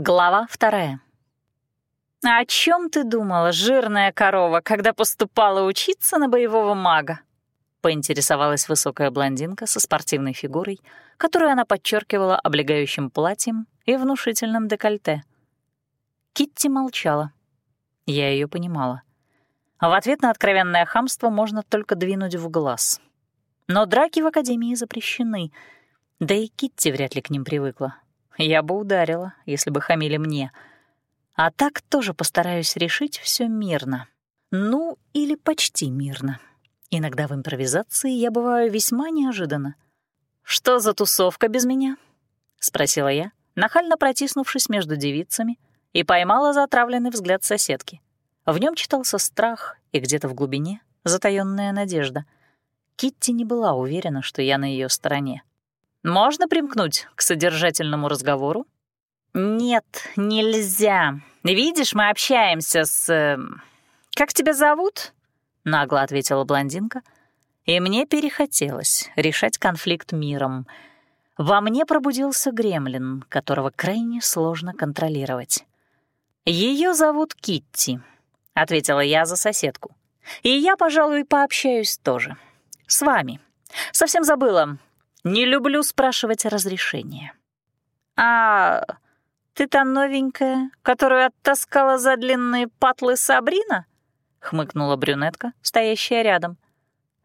Глава вторая. «А «О чем ты думала, жирная корова, когда поступала учиться на боевого мага?» — поинтересовалась высокая блондинка со спортивной фигурой, которую она подчеркивала облегающим платьем и внушительным декольте. Китти молчала. Я ее понимала. В ответ на откровенное хамство можно только двинуть в глаз. Но драки в Академии запрещены, да и Китти вряд ли к ним привыкла. Я бы ударила, если бы хамили мне. А так тоже постараюсь решить все мирно. Ну, или почти мирно. Иногда в импровизации я бываю весьма неожиданно. «Что за тусовка без меня?» — спросила я, нахально протиснувшись между девицами, и поймала затравленный взгляд соседки. В нем читался страх и где-то в глубине затаённая надежда. Китти не была уверена, что я на ее стороне. Можно примкнуть к содержательному разговору? Нет, нельзя. Видишь, мы общаемся с... Эм, как тебя зовут? Нагло ответила блондинка. И мне перехотелось решать конфликт миром. Во мне пробудился гремлин, которого крайне сложно контролировать. Ее зовут Китти, ответила я за соседку. И я, пожалуй, пообщаюсь тоже. С вами. Совсем забыла, не люблю спрашивать разрешения. «А ты та новенькая, которую оттаскала за длинные патлы Сабрина?» — хмыкнула брюнетка, стоящая рядом.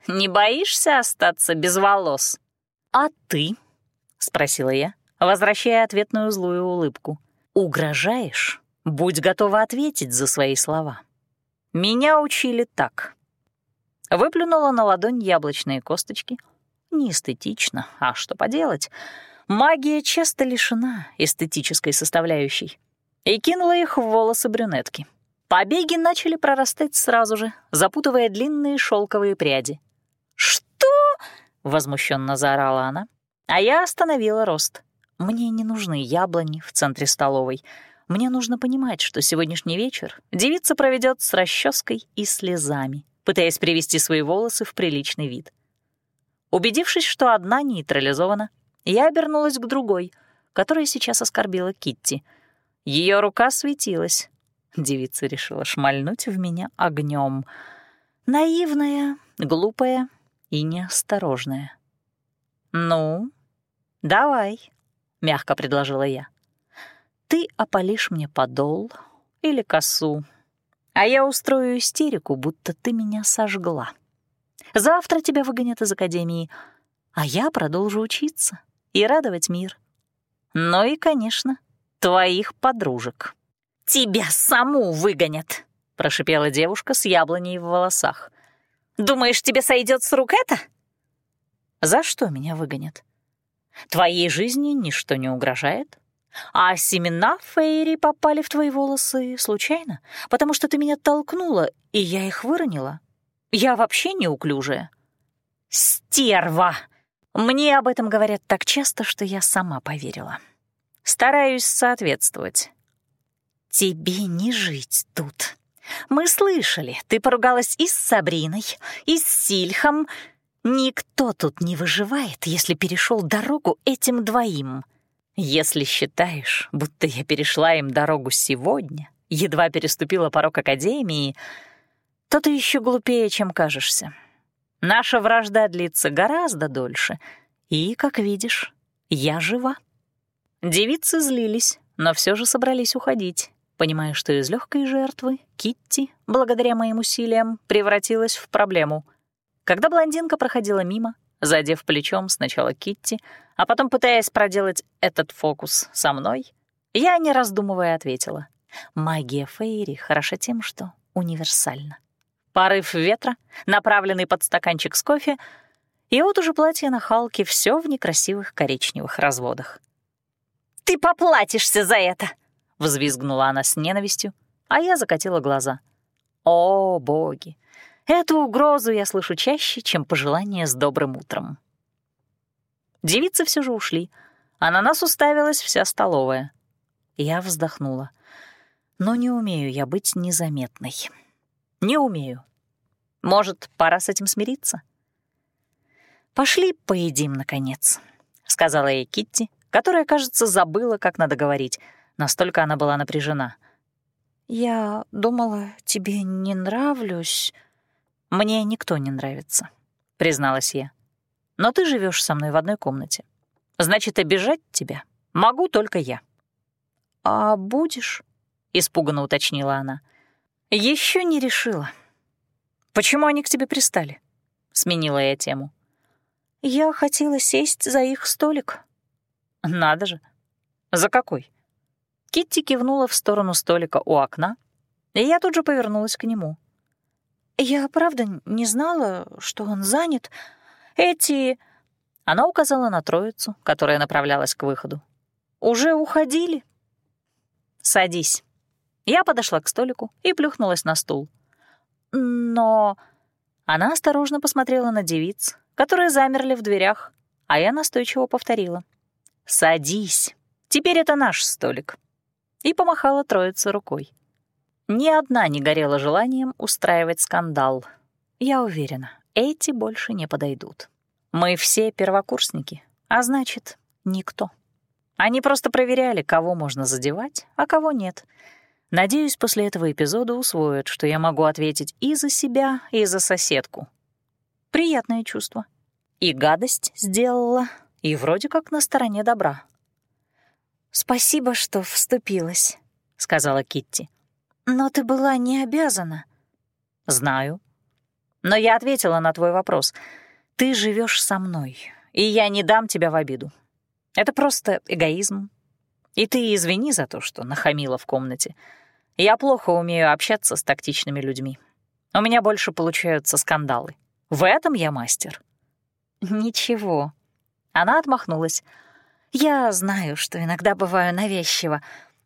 «Не боишься остаться без волос?» «А ты?» — спросила я, возвращая ответную злую улыбку. «Угрожаешь? Будь готова ответить за свои слова». Меня учили так. Выплюнула на ладонь яблочные косточки — Неэстетично, а что поделать? Магия часто лишена эстетической составляющей. И кинула их в волосы брюнетки. Побеги начали прорастать сразу же, запутывая длинные шелковые пряди. «Что?» — возмущенно заорала она. А я остановила рост. Мне не нужны яблони в центре столовой. Мне нужно понимать, что сегодняшний вечер девица проведет с расческой и слезами, пытаясь привести свои волосы в приличный вид. Убедившись, что одна нейтрализована, я обернулась к другой, которая сейчас оскорбила Китти. Ее рука светилась. Девица решила шмальнуть в меня огнем. Наивная, глупая и неосторожная. «Ну, давай», — мягко предложила я. «Ты опалишь мне подол или косу, а я устрою истерику, будто ты меня сожгла». Завтра тебя выгонят из академии, а я продолжу учиться и радовать мир. Ну и, конечно, твоих подружек. «Тебя саму выгонят!» — прошипела девушка с яблоней в волосах. «Думаешь, тебе сойдет с рук это?» «За что меня выгонят? Твоей жизни ничто не угрожает, а семена Фейри попали в твои волосы случайно, потому что ты меня толкнула, и я их выронила. Я вообще неуклюжая». «Стерва!» Мне об этом говорят так часто, что я сама поверила. Стараюсь соответствовать. «Тебе не жить тут. Мы слышали, ты поругалась и с Сабриной, и с Сильхом. Никто тут не выживает, если перешел дорогу этим двоим. Если считаешь, будто я перешла им дорогу сегодня, едва переступила порог Академии, то ты еще глупее, чем кажешься. Наша вражда длится гораздо дольше, и, как видишь, я жива». Девицы злились, но все же собрались уходить, понимая, что из легкой жертвы Китти, благодаря моим усилиям, превратилась в проблему. Когда блондинка проходила мимо, задев плечом сначала Китти, а потом пытаясь проделать этот фокус со мной, я, не раздумывая, ответила. Магия Фейри хороша тем, что универсальна. Порыв ветра, направленный под стаканчик с кофе, и вот уже платье на Халке все в некрасивых коричневых разводах. «Ты поплатишься за это!» — взвизгнула она с ненавистью, а я закатила глаза. «О, боги! Эту угрозу я слышу чаще, чем пожелание с добрым утром». Девицы все же ушли, а на нас уставилась вся столовая. Я вздохнула. Но не умею я быть незаметной. Не умею. Может, пора с этим смириться? «Пошли поедим, наконец», — сказала ей Китти, которая, кажется, забыла, как надо говорить. Настолько она была напряжена. «Я думала, тебе не нравлюсь». «Мне никто не нравится», — призналась я. «Но ты живешь со мной в одной комнате. Значит, обижать тебя могу только я». «А будешь?» — испуганно уточнила она. Еще не решила. Почему они к тебе пристали? Сменила я тему. Я хотела сесть за их столик. Надо же. За какой? Китти кивнула в сторону столика у окна, и я тут же повернулась к нему. Я правда не знала, что он занят. Эти... Она указала на троицу, которая направлялась к выходу. Уже уходили. Садись. Я подошла к столику и плюхнулась на стул. Но... Она осторожно посмотрела на девиц, которые замерли в дверях, а я настойчиво повторила. «Садись. Теперь это наш столик». И помахала троице рукой. Ни одна не горела желанием устраивать скандал. Я уверена, эти больше не подойдут. Мы все первокурсники, а значит, никто. Они просто проверяли, кого можно задевать, а кого нет — Надеюсь, после этого эпизода усвоят, что я могу ответить и за себя, и за соседку. Приятное чувство. И гадость сделала, и вроде как на стороне добра. «Спасибо, что вступилась», — сказала Китти. «Но ты была не обязана». «Знаю. Но я ответила на твой вопрос. Ты живешь со мной, и я не дам тебя в обиду. Это просто эгоизм. И ты извини за то, что нахамила в комнате. Я плохо умею общаться с тактичными людьми. У меня больше получаются скандалы. В этом я мастер». «Ничего». Она отмахнулась. «Я знаю, что иногда бываю навязчиво.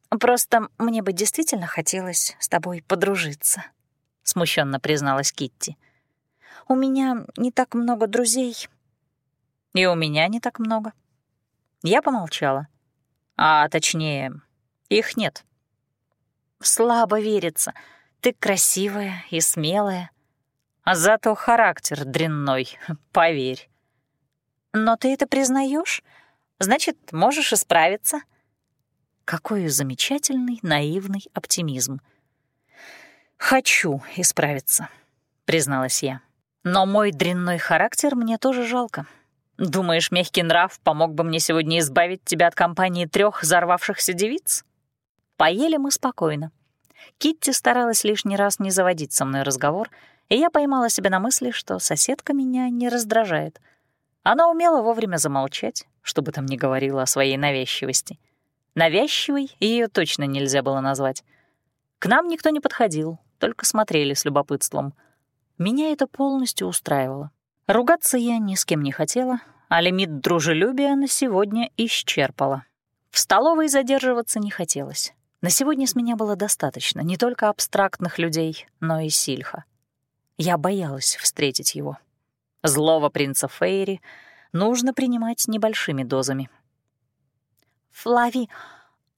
Просто мне бы действительно хотелось с тобой подружиться», — смущенно призналась Китти. «У меня не так много друзей». «И у меня не так много». Я помолчала. А точнее, их нет. Слабо верится. Ты красивая и смелая. А зато характер дрянной, поверь. Но ты это признаешь? Значит, можешь исправиться. Какой замечательный наивный оптимизм. «Хочу исправиться», — призналась я. «Но мой дрянной характер мне тоже жалко. Думаешь, мягкий нрав помог бы мне сегодня избавить тебя от компании трех взорвавшихся девиц?» Поели мы спокойно. Китти старалась лишний раз не заводить со мной разговор, и я поймала себя на мысли, что соседка меня не раздражает. Она умела вовремя замолчать, чтобы там не говорила о своей навязчивости. Навязчивой ее точно нельзя было назвать. К нам никто не подходил, только смотрели с любопытством. Меня это полностью устраивало. Ругаться я ни с кем не хотела, а лимит дружелюбия на сегодня исчерпала. В столовой задерживаться не хотелось. На сегодня с меня было достаточно не только абстрактных людей, но и Сильха. Я боялась встретить его. Злого принца Фейри нужно принимать небольшими дозами. «Флави,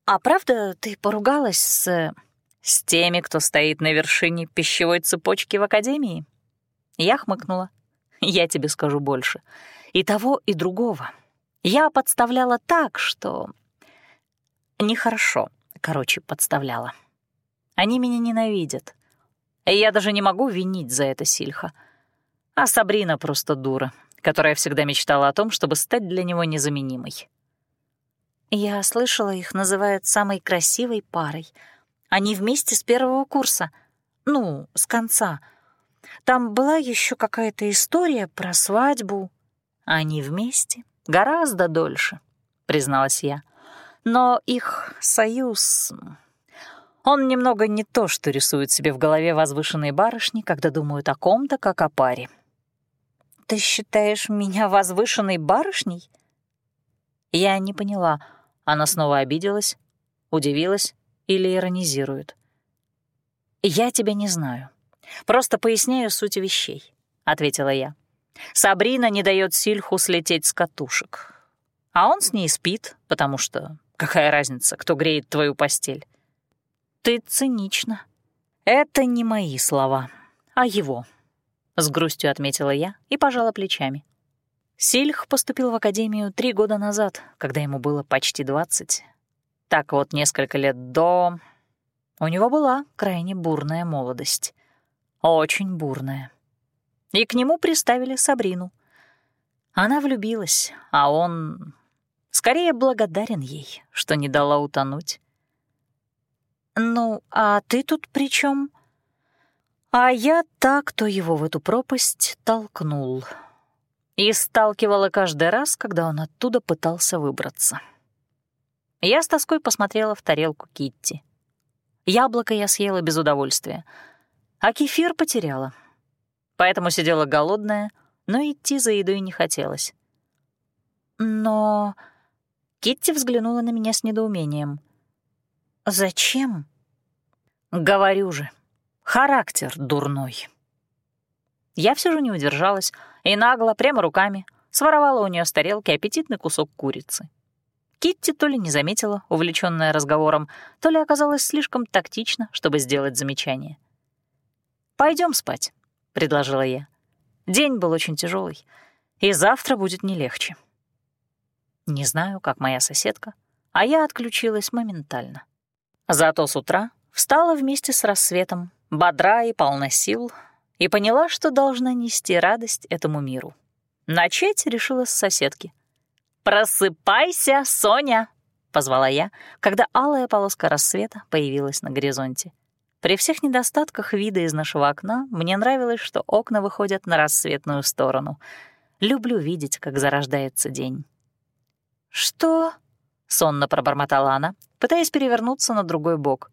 а правда ты поругалась с...» «С теми, кто стоит на вершине пищевой цепочки в Академии?» Я хмыкнула. «Я тебе скажу больше. И того, и другого. Я подставляла так, что...» «Нехорошо короче, подставляла. Они меня ненавидят. И я даже не могу винить за это Сильха. А Сабрина просто дура, которая всегда мечтала о том, чтобы стать для него незаменимой. Я слышала, их называют самой красивой парой. Они вместе с первого курса. Ну, с конца. Там была еще какая-то история про свадьбу. Они вместе гораздо дольше, призналась я. Но их союз... Он немного не то, что рисует себе в голове возвышенные барышни, когда думают о ком-то, как о паре. «Ты считаешь меня возвышенной барышней?» Я не поняла, она снова обиделась, удивилась или иронизирует. «Я тебя не знаю. Просто поясняю суть вещей», — ответила я. Сабрина не дает Сильху слететь с катушек. А он с ней спит, потому что Какая разница, кто греет твою постель? Ты цинична. Это не мои слова, а его. С грустью отметила я и пожала плечами. Сильх поступил в академию три года назад, когда ему было почти двадцать. Так вот, несколько лет до... У него была крайне бурная молодость. Очень бурная. И к нему приставили Сабрину. Она влюбилась, а он скорее благодарен ей, что не дала утонуть. «Ну, а ты тут при чем? А я так, кто его в эту пропасть толкнул. И сталкивала каждый раз, когда он оттуда пытался выбраться. Я с тоской посмотрела в тарелку Китти. Яблоко я съела без удовольствия, а кефир потеряла. Поэтому сидела голодная, но идти за едой не хотелось. Но... Китти взглянула на меня с недоумением. «Зачем?» «Говорю же, характер дурной». Я все же не удержалась и нагло, прямо руками, своровала у нее с тарелки аппетитный кусок курицы. Китти то ли не заметила, увлеченная разговором, то ли оказалась слишком тактична, чтобы сделать замечание. Пойдем спать», — предложила я. День был очень тяжелый, и завтра будет не легче. Не знаю, как моя соседка, а я отключилась моментально. Зато с утра встала вместе с рассветом, бодра и полна сил, и поняла, что должна нести радость этому миру. Начать решила с соседки. «Просыпайся, Соня!» — позвала я, когда алая полоска рассвета появилась на горизонте. При всех недостатках вида из нашего окна мне нравилось, что окна выходят на рассветную сторону. Люблю видеть, как зарождается день. «Что?» — сонно пробормотала она, пытаясь перевернуться на другой бок.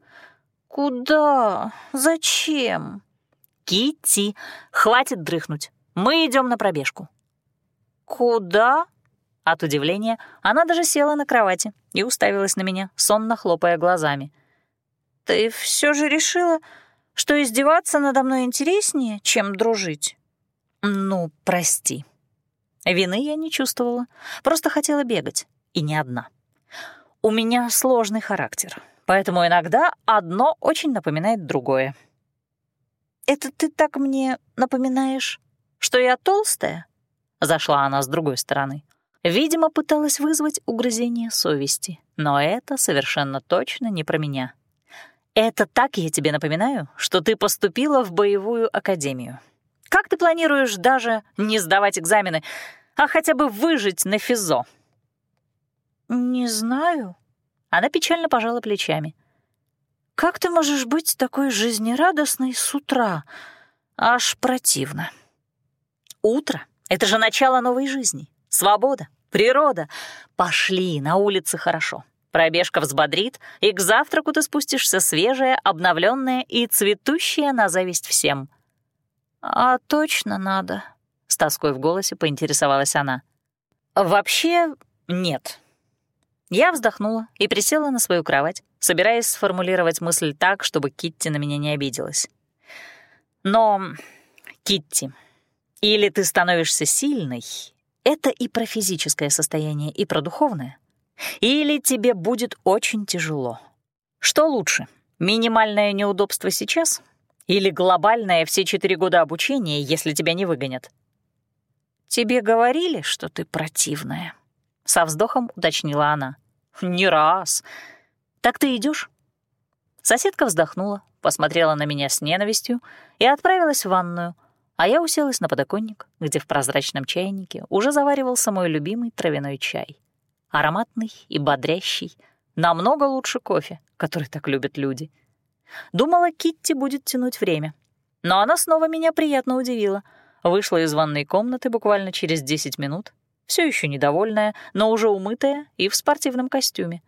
«Куда? Зачем?» Китти, хватит дрыхнуть. Мы идем на пробежку». «Куда?» От удивления она даже села на кровати и уставилась на меня, сонно хлопая глазами. «Ты все же решила, что издеваться надо мной интереснее, чем дружить?» «Ну, прости». Вины я не чувствовала, просто хотела бегать, и не одна. У меня сложный характер, поэтому иногда одно очень напоминает другое. «Это ты так мне напоминаешь, что я толстая?» Зашла она с другой стороны. Видимо, пыталась вызвать угрызение совести, но это совершенно точно не про меня. Это так я тебе напоминаю, что ты поступила в боевую академию. Как ты планируешь даже не сдавать экзамены, а хотя бы выжить на физо? Не знаю. Она печально пожала плечами. Как ты можешь быть такой жизнерадостной с утра? Аж противно. Утро — это же начало новой жизни, свобода, Природа. Пошли, на улице хорошо. Пробежка взбодрит, и к завтраку ты спустишься свежая, обновленная и цветущая на зависть всем. «А точно надо?» — с тоской в голосе поинтересовалась она. «Вообще нет». Я вздохнула и присела на свою кровать, собираясь сформулировать мысль так, чтобы Китти на меня не обиделась. «Но, Китти, или ты становишься сильной, это и про физическое состояние, и про духовное. Или тебе будет очень тяжело. Что лучше, минимальное неудобство сейчас или глобальное все четыре года обучения, если тебя не выгонят? «Тебе говорили, что ты противная?» — со вздохом уточнила она. «Не раз. Так ты идешь? Соседка вздохнула, посмотрела на меня с ненавистью и отправилась в ванную — а я уселась на подоконник, где в прозрачном чайнике уже заваривался мой любимый травяной чай. Ароматный и бодрящий, намного лучше кофе, который так любят люди. Думала, Китти будет тянуть время. Но она снова меня приятно удивила. Вышла из ванной комнаты буквально через 10 минут, все еще недовольная, но уже умытая и в спортивном костюме.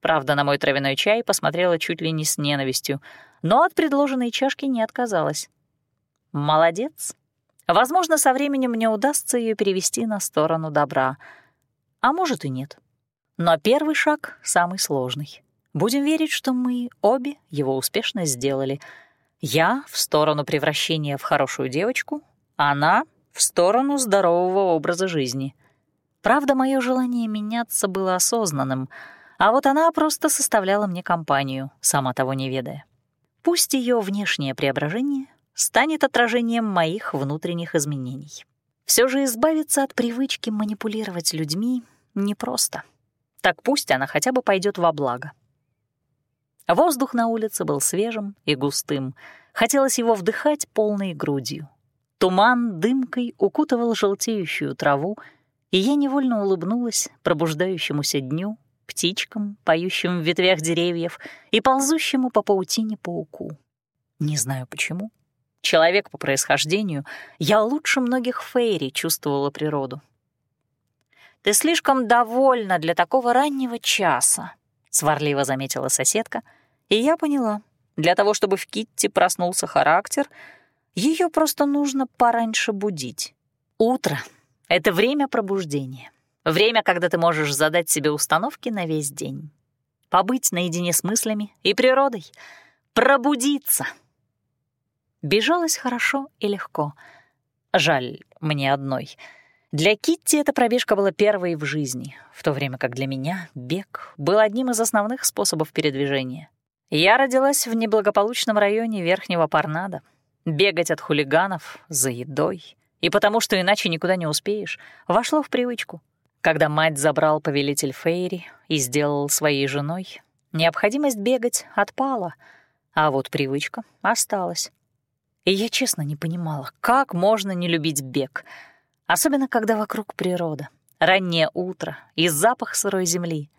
Правда, на мой травяной чай посмотрела чуть ли не с ненавистью, но от предложенной чашки не отказалась. Молодец. Возможно, со временем мне удастся ее перевести на сторону добра. А может и нет. Но первый шаг самый сложный. Будем верить, что мы обе его успешно сделали. Я в сторону превращения в хорошую девочку, она в сторону здорового образа жизни. Правда, мое желание меняться было осознанным, а вот она просто составляла мне компанию, сама того не ведая. Пусть ее внешнее преображение станет отражением моих внутренних изменений. Все же избавиться от привычки манипулировать людьми непросто. Так пусть она хотя бы пойдет во благо. Воздух на улице был свежим и густым. Хотелось его вдыхать полной грудью. Туман дымкой укутывал желтеющую траву, и я невольно улыбнулась пробуждающемуся дню, птичкам, поющим в ветвях деревьев, и ползущему по паутине пауку. Не знаю почему. Человек по происхождению, я лучше многих фейри чувствовала природу. «Ты слишком довольна для такого раннего часа», — сварливо заметила соседка, и я поняла, для того, чтобы в Китти проснулся характер, ее просто нужно пораньше будить. Утро — это время пробуждения. Время, когда ты можешь задать себе установки на весь день. Побыть наедине с мыслями и природой. Пробудиться. Бежалось хорошо и легко. Жаль, мне одной. Для Китти эта пробежка была первой в жизни, в то время как для меня бег был одним из основных способов передвижения. Я родилась в неблагополучном районе Верхнего Парнада. Бегать от хулиганов за едой и потому, что иначе никуда не успеешь, вошло в привычку. Когда мать забрал повелитель Фейри и сделал своей женой, необходимость бегать отпала, а вот привычка осталась. И я честно не понимала, как можно не любить бег, особенно когда вокруг природа, раннее утро и запах сырой земли.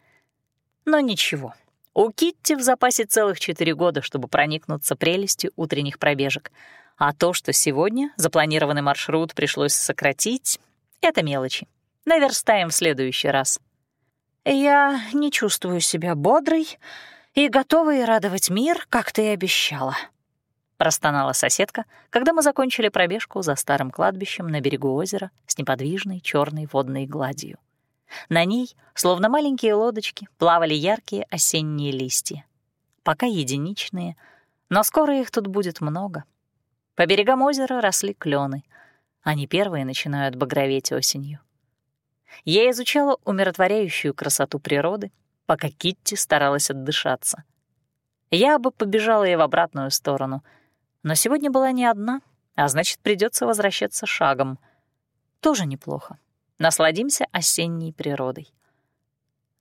Но ничего, у Китти в запасе целых четыре года, чтобы проникнуться прелестью утренних пробежек. А то, что сегодня запланированный маршрут пришлось сократить, — это мелочи наверстаем в следующий раз. Я не чувствую себя бодрой и готовой радовать мир, как ты и обещала. Простонала соседка, когда мы закончили пробежку за старым кладбищем на берегу озера с неподвижной черной водной гладью. На ней, словно маленькие лодочки, плавали яркие осенние листья. Пока единичные, но скоро их тут будет много. По берегам озера росли клены. Они первые начинают багроветь осенью. Я изучала умиротворяющую красоту природы, пока Китти старалась отдышаться. Я бы побежала и в обратную сторону, но сегодня была не одна, а значит, придется возвращаться шагом. Тоже неплохо. Насладимся осенней природой.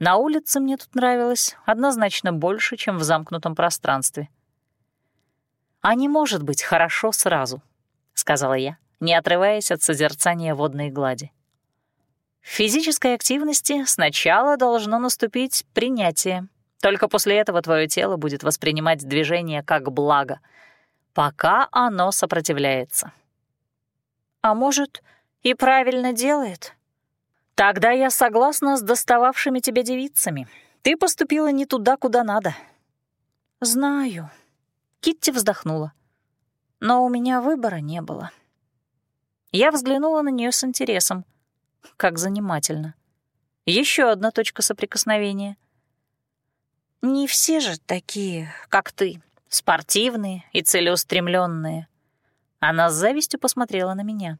На улице мне тут нравилось однозначно больше, чем в замкнутом пространстве. «А не может быть хорошо сразу», — сказала я, не отрываясь от созерцания водной глади. В физической активности сначала должно наступить принятие. Только после этого твое тело будет воспринимать движение как благо, пока оно сопротивляется. А может, и правильно делает? Тогда я согласна с достававшими тебя девицами. Ты поступила не туда, куда надо. Знаю. Китти вздохнула. Но у меня выбора не было. Я взглянула на нее с интересом — как занимательно. Еще одна точка соприкосновения. Не все же такие, как ты, спортивные и целеустремленные. Она с завистью посмотрела на меня.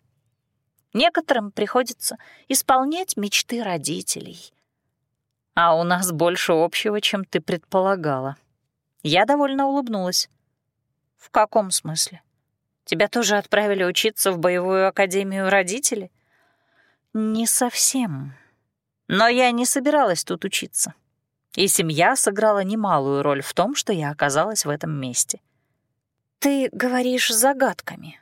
Некоторым приходится исполнять мечты родителей. А у нас больше общего, чем ты предполагала. Я довольно улыбнулась. В каком смысле? Тебя тоже отправили учиться в боевую академию родители? Не совсем. Но я не собиралась тут учиться. И семья сыграла немалую роль в том, что я оказалась в этом месте. Ты говоришь загадками.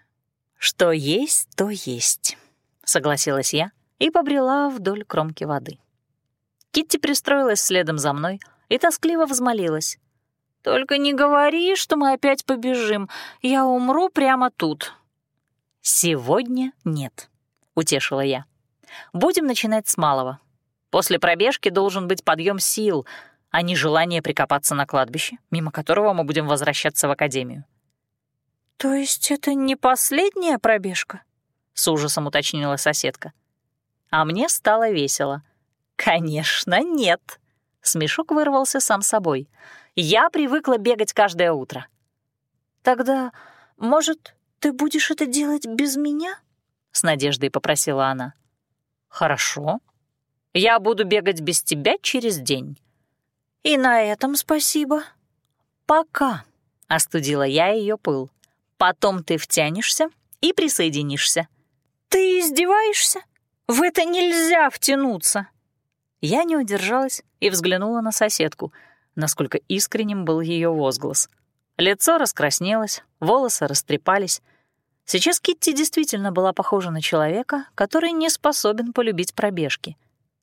Что есть, то есть, согласилась я и побрела вдоль кромки воды. Китти пристроилась следом за мной и тоскливо взмолилась. «Только не говори, что мы опять побежим. Я умру прямо тут». «Сегодня нет», — утешила я. Будем начинать с малого. После пробежки должен быть подъем сил, а не желание прикопаться на кладбище, мимо которого мы будем возвращаться в академию. «То есть это не последняя пробежка?» — с ужасом уточнила соседка. А мне стало весело. «Конечно, нет!» — смешок вырвался сам собой. «Я привыкла бегать каждое утро». «Тогда, может, ты будешь это делать без меня?» — с надеждой попросила она. «Хорошо. Я буду бегать без тебя через день». «И на этом спасибо. Пока», — остудила я ее пыл. «Потом ты втянешься и присоединишься». «Ты издеваешься? В это нельзя втянуться!» Я не удержалась и взглянула на соседку. насколько искренним был ее возглас. Лицо раскраснелось, волосы растрепались. Сейчас Китти действительно была похожа на человека, который не способен полюбить пробежки.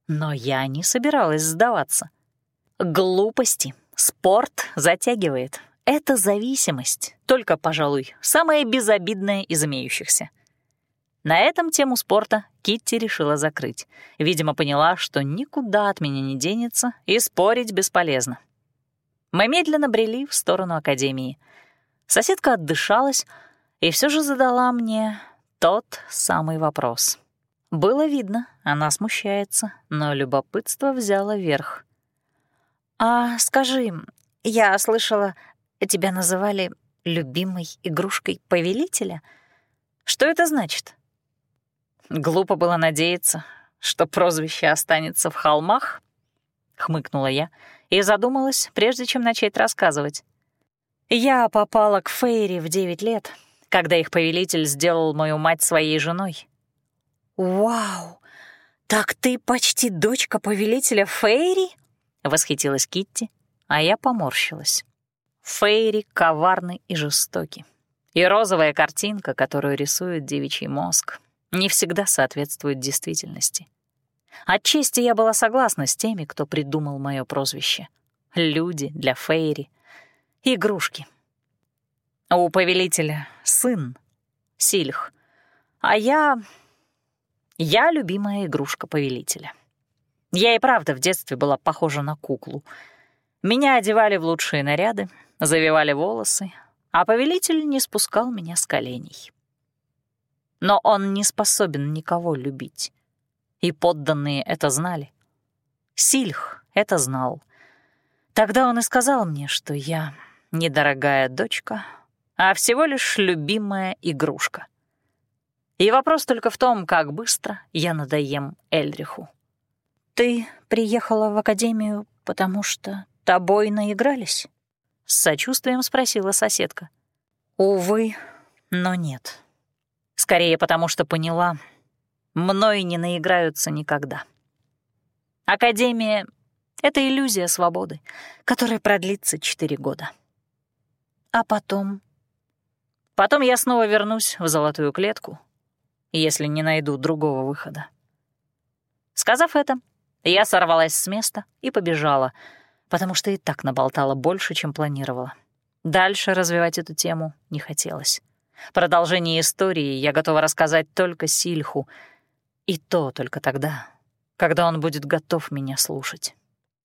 Но я не собиралась сдаваться. Глупости. Спорт затягивает. Это зависимость, только, пожалуй, самая безобидная из имеющихся. На этом тему спорта Китти решила закрыть. Видимо, поняла, что никуда от меня не денется, и спорить бесполезно. Мы медленно брели в сторону академии. Соседка отдышалась и все же задала мне тот самый вопрос. Было видно, она смущается, но любопытство взяло верх. «А скажи, я слышала, тебя называли любимой игрушкой повелителя. Что это значит?» Глупо было надеяться, что прозвище останется в холмах, — хмыкнула я и задумалась, прежде чем начать рассказывать. Я попала к Фейри в девять лет, когда их повелитель сделал мою мать своей женой. «Вау! Так ты почти дочка повелителя Фейри?» — восхитилась Китти, а я поморщилась. Фейри коварны и жестоки. И розовая картинка, которую рисует девичий мозг, не всегда соответствует действительности. Отчасти я была согласна с теми, кто придумал мое прозвище. Люди для Фейри. Игрушки. У повелителя сын, Сильх, а я... Я любимая игрушка повелителя. Я и правда в детстве была похожа на куклу. Меня одевали в лучшие наряды, завивали волосы, а повелитель не спускал меня с коленей. Но он не способен никого любить и подданные это знали. Сильх это знал. Тогда он и сказал мне, что я недорогая дочка, а всего лишь любимая игрушка. И вопрос только в том, как быстро я надоем Эльриху. «Ты приехала в академию, потому что тобой наигрались?» — с сочувствием спросила соседка. «Увы, но нет. Скорее потому, что поняла, мной не наиграются никогда. Академия — это иллюзия свободы, которая продлится четыре года. А потом... Потом я снова вернусь в золотую клетку, если не найду другого выхода. Сказав это, я сорвалась с места и побежала, потому что и так наболтала больше, чем планировала. Дальше развивать эту тему не хотелось. Продолжение истории я готова рассказать только Сильху — и то только тогда, когда он будет готов меня слушать.